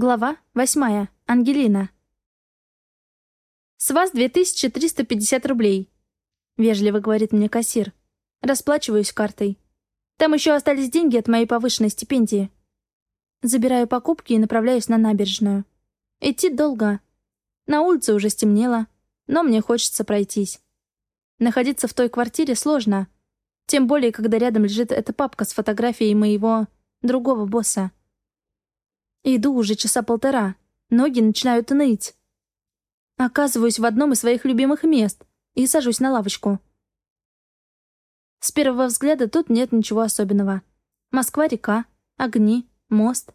Глава восьмая. Ангелина. «С вас 2350 рублей», — вежливо говорит мне кассир. Расплачиваюсь картой. Там еще остались деньги от моей повышенной стипендии. Забираю покупки и направляюсь на набережную. Идти долго. На улице уже стемнело, но мне хочется пройтись. Находиться в той квартире сложно. Тем более, когда рядом лежит эта папка с фотографией моего другого босса. Иду уже часа полтора. Ноги начинают ныть. Оказываюсь в одном из своих любимых мест и сажусь на лавочку. С первого взгляда тут нет ничего особенного. Москва-река, огни, мост.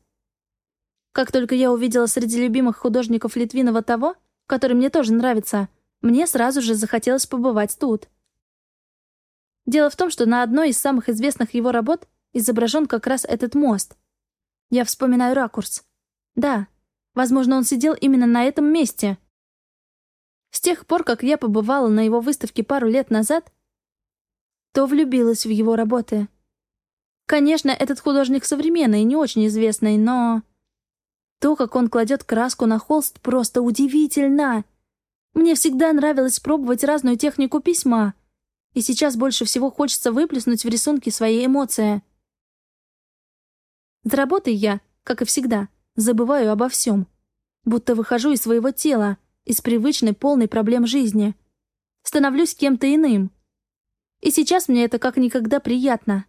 Как только я увидела среди любимых художников Литвинова того, который мне тоже нравится, мне сразу же захотелось побывать тут. Дело в том, что на одной из самых известных его работ изображен как раз этот мост — я вспоминаю ракурс. Да, возможно, он сидел именно на этом месте. С тех пор, как я побывала на его выставке пару лет назад, то влюбилась в его работы. Конечно, этот художник современный, не очень известный, но... То, как он кладет краску на холст, просто удивительно. Мне всегда нравилось пробовать разную технику письма, и сейчас больше всего хочется выплеснуть в рисунки свои эмоции. За работой я, как и всегда, забываю обо всем. Будто выхожу из своего тела, из привычной полной проблем жизни. Становлюсь кем-то иным. И сейчас мне это как никогда приятно.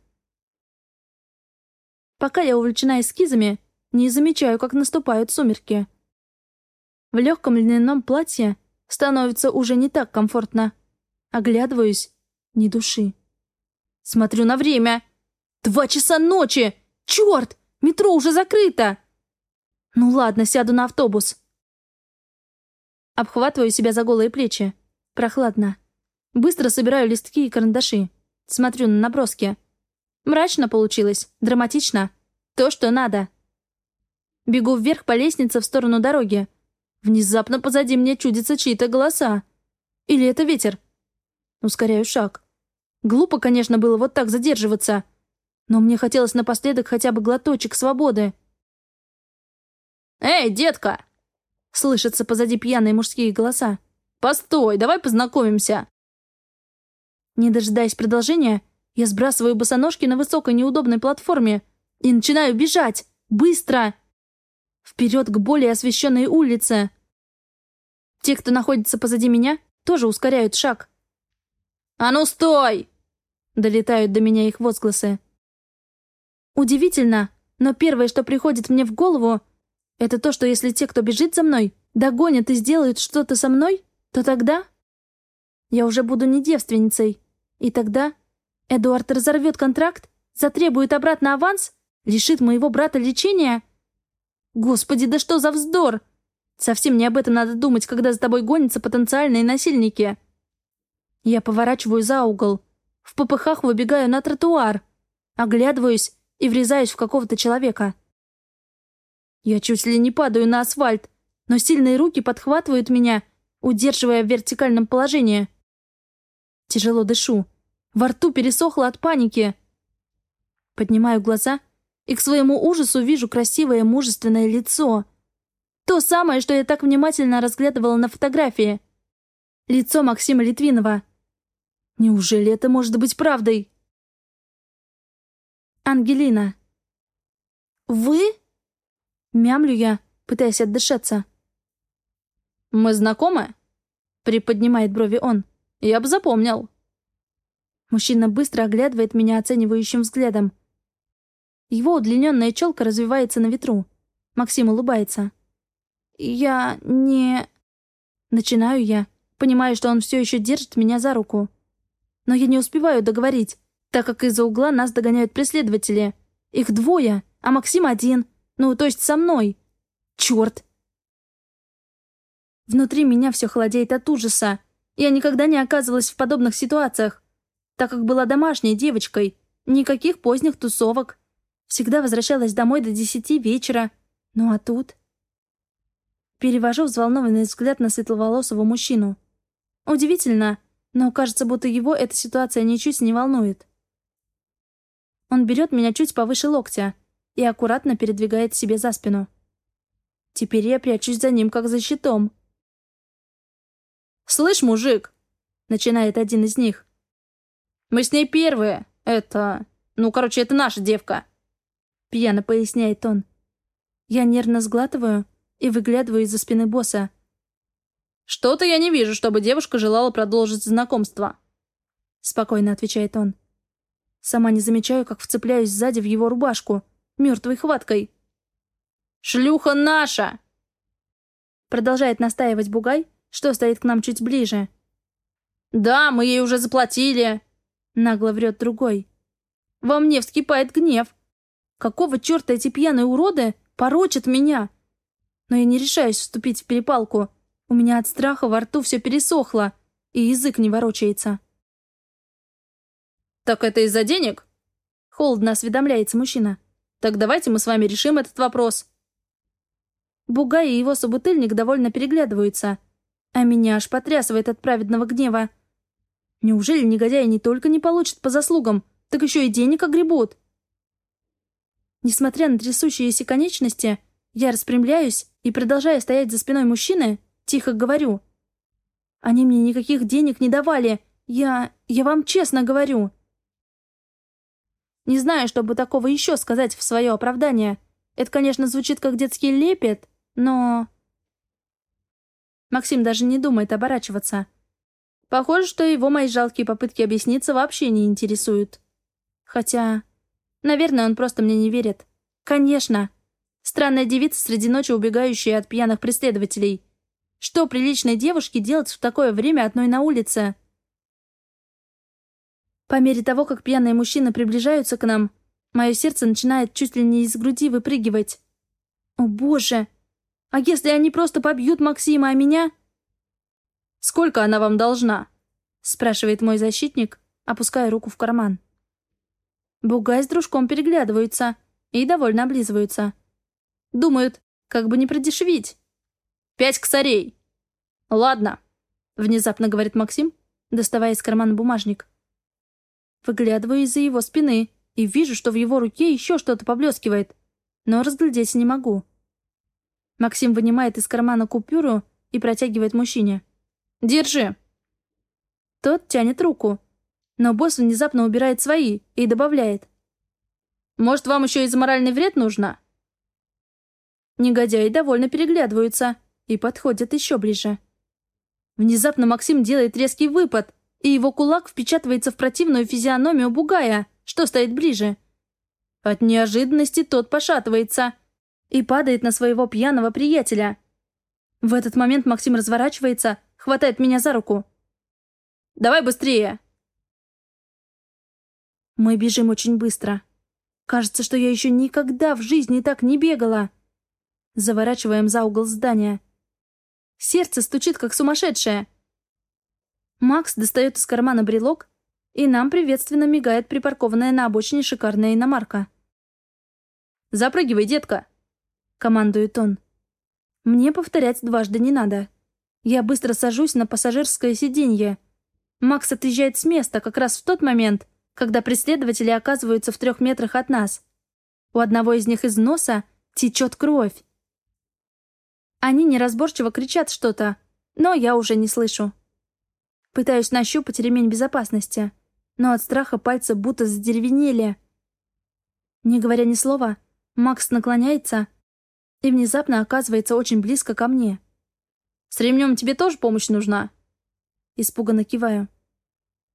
Пока я увлечена эскизами, не замечаю, как наступают сумерки. В легком льняном платье становится уже не так комфортно. Оглядываюсь — ни души. Смотрю на время. Два часа ночи! Черт! Метро уже закрыто!» «Ну ладно, сяду на автобус». Обхватываю себя за голые плечи. Прохладно. Быстро собираю листки и карандаши. Смотрю на наброски. Мрачно получилось, драматично. То, что надо. Бегу вверх по лестнице в сторону дороги. Внезапно позади мне чудятся чьи-то голоса. Или это ветер? Ускоряю шаг. Глупо, конечно, было вот так задерживаться но мне хотелось напоследок хотя бы глоточек свободы. «Эй, детка!» — слышатся позади пьяные мужские голоса. «Постой, давай познакомимся!» Не дожидаясь продолжения, я сбрасываю босоножки на высокой неудобной платформе и начинаю бежать. Быстро! Вперед к более освещенной улице. Те, кто находится позади меня, тоже ускоряют шаг. «А ну стой!» Долетают до меня их возгласы. Удивительно, но первое, что приходит мне в голову, это то, что если те, кто бежит за мной, догонят и сделают что-то со мной, то тогда я уже буду не девственницей. И тогда Эдуард разорвет контракт, затребует обратно аванс, лишит моего брата лечения. Господи, да что за вздор! Совсем не об этом надо думать, когда за тобой гонятся потенциальные насильники. Я поворачиваю за угол. В попыхах выбегаю на тротуар. Оглядываюсь и врезаюсь в какого-то человека. Я чуть ли не падаю на асфальт, но сильные руки подхватывают меня, удерживая в вертикальном положении. Тяжело дышу. Во рту пересохло от паники. Поднимаю глаза и к своему ужасу вижу красивое мужественное лицо. То самое, что я так внимательно разглядывала на фотографии. Лицо Максима Литвинова. Неужели это может быть правдой? Ангелина. «Вы?» Мямлю я, пытаясь отдышаться. «Мы знакомы?» Приподнимает брови он. «Я бы запомнил». Мужчина быстро оглядывает меня оценивающим взглядом. Его удлиненная челка развивается на ветру. Максим улыбается. «Я не...» Начинаю я, понимаю, что он все еще держит меня за руку. Но я не успеваю договорить так как из-за угла нас догоняют преследователи. Их двое, а Максим один. Ну, то есть со мной. Черт! Внутри меня все холодеет от ужаса. Я никогда не оказывалась в подобных ситуациях, так как была домашней девочкой. Никаких поздних тусовок. Всегда возвращалась домой до десяти вечера. Ну а тут... Перевожу взволнованный взгляд на светловолосого мужчину. Удивительно, но кажется, будто его эта ситуация ничуть не волнует. Он берет меня чуть повыше локтя и аккуратно передвигает себе за спину. Теперь я прячусь за ним, как за щитом. «Слышь, мужик!» — начинает один из них. «Мы с ней первые. Это... Ну, короче, это наша девка!» Пьяно поясняет он. Я нервно сглатываю и выглядываю из-за спины босса. «Что-то я не вижу, чтобы девушка желала продолжить знакомство», — спокойно отвечает он. Сама не замечаю, как вцепляюсь сзади в его рубашку, мертвой хваткой. «Шлюха наша!» Продолжает настаивать Бугай, что стоит к нам чуть ближе. «Да, мы ей уже заплатили!» Нагло врет другой. Во мне вскипает гнев. Какого черта эти пьяные уроды порочат меня? Но я не решаюсь вступить в перепалку. У меня от страха во рту все пересохло, и язык не ворочается. «Так это из-за денег?» Холодно осведомляется мужчина. «Так давайте мы с вами решим этот вопрос». Бугай и его собутыльник довольно переглядываются, а меня аж потрясывает от праведного гнева. Неужели негодяи не только не получат по заслугам, так еще и денег огребут? Несмотря на трясущиеся конечности, я распрямляюсь и, продолжая стоять за спиной мужчины, тихо говорю. «Они мне никаких денег не давали. Я... я вам честно говорю». Не знаю, чтобы такого еще сказать в свое оправдание. Это, конечно, звучит как детский лепет, но... Максим даже не думает оборачиваться. Похоже, что его мои жалкие попытки объясниться вообще не интересуют. Хотя... Наверное, он просто мне не верит. Конечно. Странная девица среди ночи, убегающая от пьяных преследователей. Что приличной девушке делать в такое время одной на улице? По мере того, как пьяные мужчины приближаются к нам, мое сердце начинает чуть ли не из груди выпрыгивать. О боже! А если они просто побьют Максима, а меня? «Сколько она вам должна?» — спрашивает мой защитник, опуская руку в карман. Бугай с дружком переглядываются и довольно облизываются. Думают, как бы не продешевить. «Пять косарей!» «Ладно», — внезапно говорит Максим, доставая из кармана бумажник. Выглядываю из-за его спины и вижу, что в его руке еще что-то поблескивает, но разглядеть не могу. Максим вынимает из кармана купюру и протягивает мужчине. «Держи!» Тот тянет руку, но босс внезапно убирает свои и добавляет. «Может, вам еще и за моральный вред нужно?» Негодяи довольно переглядываются и подходят еще ближе. Внезапно Максим делает резкий выпад, и его кулак впечатывается в противную физиономию бугая, что стоит ближе. От неожиданности тот пошатывается и падает на своего пьяного приятеля. В этот момент Максим разворачивается, хватает меня за руку. «Давай быстрее!» Мы бежим очень быстро. Кажется, что я еще никогда в жизни так не бегала. Заворачиваем за угол здания. Сердце стучит, как сумасшедшее. Макс достает из кармана брелок, и нам приветственно мигает припаркованная на обочине шикарная иномарка. «Запрыгивай, детка!» — командует он. Мне повторять дважды не надо. Я быстро сажусь на пассажирское сиденье. Макс отъезжает с места как раз в тот момент, когда преследователи оказываются в трех метрах от нас. У одного из них из носа течет кровь. Они неразборчиво кричат что-то, но я уже не слышу. Пытаюсь нащупать ремень безопасности, но от страха пальцы будто задеревенели. Не говоря ни слова, Макс наклоняется и внезапно оказывается очень близко ко мне. «С ремнем тебе тоже помощь нужна?» Испуганно киваю.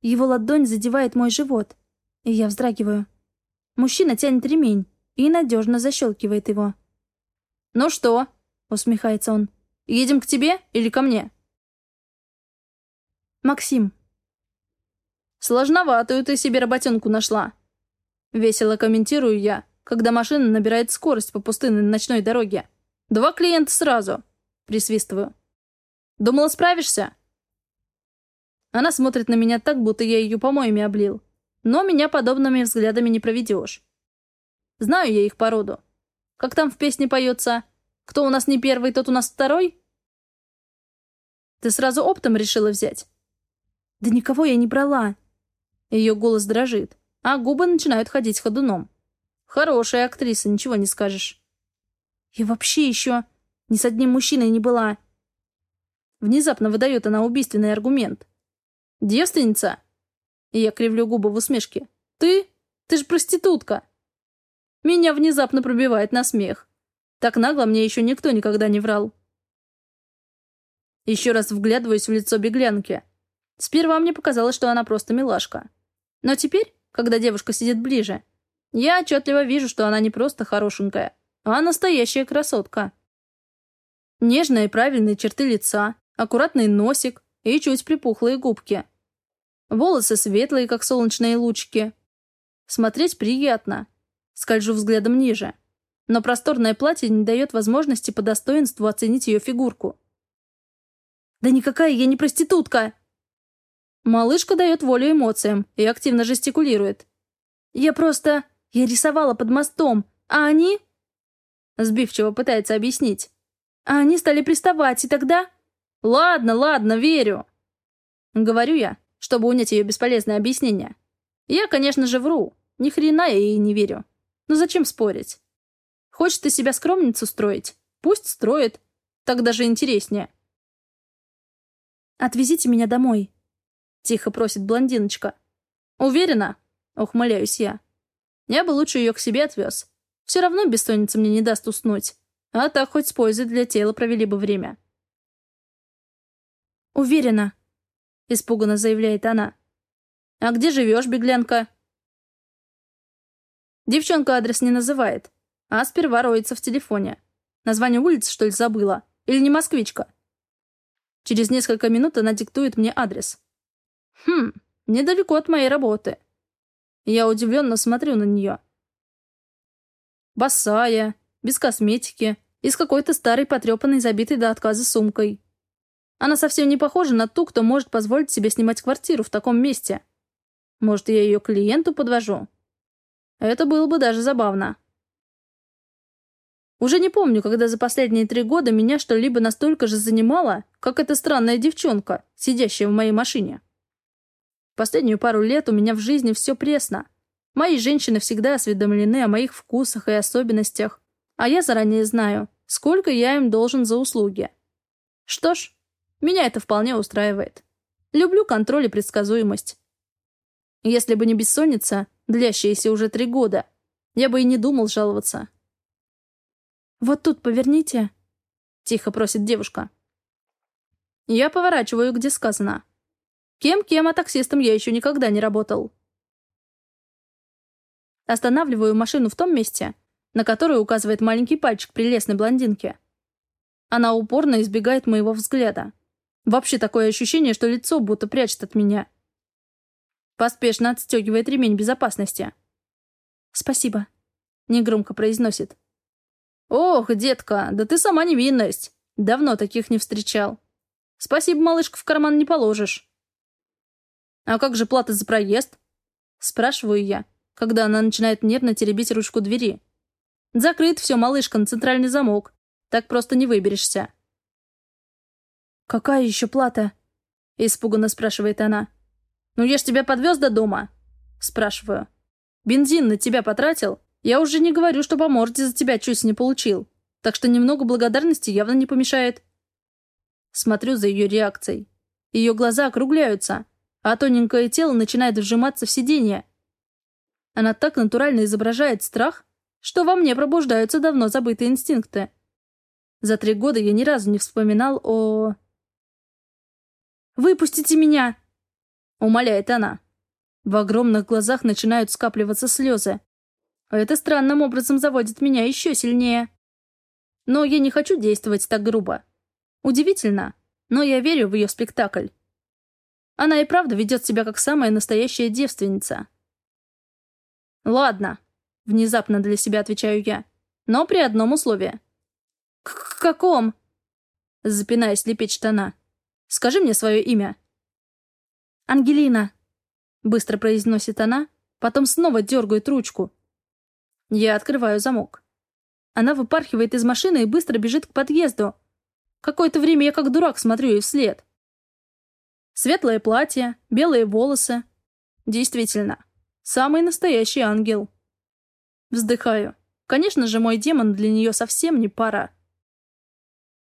Его ладонь задевает мой живот, и я вздрагиваю. Мужчина тянет ремень и надежно защелкивает его. «Ну что?» — усмехается он. «Едем к тебе или ко мне?» «Максим». «Сложноватую ты себе работенку нашла». Весело комментирую я, когда машина набирает скорость по пустынной ночной дороге. «Два клиента сразу!» Присвистываю. «Думала, справишься?» Она смотрит на меня так, будто я ее помоями облил. Но меня подобными взглядами не проведешь. Знаю я их породу. Как там в песне поется «Кто у нас не первый, тот у нас второй?» Ты сразу оптом решила взять? Да никого я не брала. Ее голос дрожит, а губы начинают ходить ходуном. Хорошая актриса, ничего не скажешь. И вообще еще... Ни с одним мужчиной не была. Внезапно выдает она убийственный аргумент. «Девственница?» Я кривлю губы в усмешке. «Ты? Ты же проститутка!» Меня внезапно пробивает на смех. Так нагло мне еще никто никогда не врал. Еще раз вглядываюсь в лицо беглянки. Сперва мне показалось, что она просто милашка. Но теперь, когда девушка сидит ближе, я отчетливо вижу, что она не просто хорошенькая, а настоящая красотка. Нежные правильные черты лица, аккуратный носик и чуть припухлые губки. Волосы светлые, как солнечные лучики. Смотреть приятно. Скольжу взглядом ниже. Но просторное платье не дает возможности по достоинству оценить ее фигурку. «Да никакая я не проститутка!» Малышка дает волю эмоциям и активно жестикулирует. «Я просто... Я рисовала под мостом, а они...» Сбивчиво пытается объяснить. «А они стали приставать, и тогда...» «Ладно, ладно, верю!» Говорю я, чтобы унять ее бесполезное объяснение. Я, конечно же, вру. Ни хрена я ей не верю. Но зачем спорить? Хочет из себя скромницу строить? Пусть строит. Так даже интереснее. «Отвезите меня домой», — тихо просит блондиночка. «Уверена?» — ухмыляюсь я. Я бы лучше ее к себе отвез. Все равно бессонница мне не даст уснуть. А так хоть с пользой для тела провели бы время. «Уверена», — испуганно заявляет она. «А где живешь, беглянка?» Девчонка адрес не называет, а сперва роется в телефоне. Название улицы, что ли, забыла? Или не москвичка? Через несколько минут она диктует мне адрес. Хм, недалеко от моей работы. Я удивленно смотрю на нее. Босая, без косметики и с какой-то старой потрепанной забитой до отказа сумкой. Она совсем не похожа на ту, кто может позволить себе снимать квартиру в таком месте. Может, я ее клиенту подвожу? Это было бы даже забавно. Уже не помню, когда за последние три года меня что-либо настолько же занимало, как эта странная девчонка, сидящая в моей машине. Последнюю пару лет у меня в жизни все пресно. Мои женщины всегда осведомлены о моих вкусах и особенностях, а я заранее знаю, сколько я им должен за услуги. Что ж, меня это вполне устраивает. Люблю контроль и предсказуемость. Если бы не бессонница, длящаяся уже три года, я бы и не думал жаловаться. «Вот тут поверните», — тихо просит девушка. Я поворачиваю, где сказано. Кем-кем, а таксистом я еще никогда не работал. Останавливаю машину в том месте, на которое указывает маленький пальчик прелестной блондинки. Она упорно избегает моего взгляда. Вообще такое ощущение, что лицо будто прячет от меня. Поспешно отстегивает ремень безопасности. «Спасибо», — негромко произносит. «Ох, детка, да ты сама невинность. Давно таких не встречал. Спасибо, малышка, в карман не положишь». «А как же плата за проезд?» Спрашиваю я, когда она начинает нервно теребить ручку двери. «Закрыт все, малышка, на центральный замок. Так просто не выберешься». «Какая еще плата?» Испуганно спрашивает она. «Ну я ж тебя подвез до дома?» Спрашиваю. «Бензин на тебя потратил?» Я уже не говорю, что по морде за тебя чуть не получил. Так что немного благодарности явно не помешает. Смотрю за ее реакцией. Ее глаза округляются, а тоненькое тело начинает вжиматься в сиденье. Она так натурально изображает страх, что во мне пробуждаются давно забытые инстинкты. За три года я ни разу не вспоминал о... «Выпустите меня!» — умоляет она. В огромных глазах начинают скапливаться слезы. Это странным образом заводит меня еще сильнее. Но я не хочу действовать так грубо. Удивительно, но я верю в ее спектакль. Она и правда ведет себя как самая настоящая девственница. «Ладно», — внезапно для себя отвечаю я, «но при одном условии». «К каком?» — запинаясь, лепечет она. «Скажи мне свое имя». «Ангелина», — быстро произносит она, потом снова дергает ручку, я открываю замок. Она выпархивает из машины и быстро бежит к подъезду. Какое-то время я как дурак смотрю ей вслед. Светлое платье, белые волосы. Действительно, самый настоящий ангел. Вздыхаю. Конечно же, мой демон для нее совсем не пара.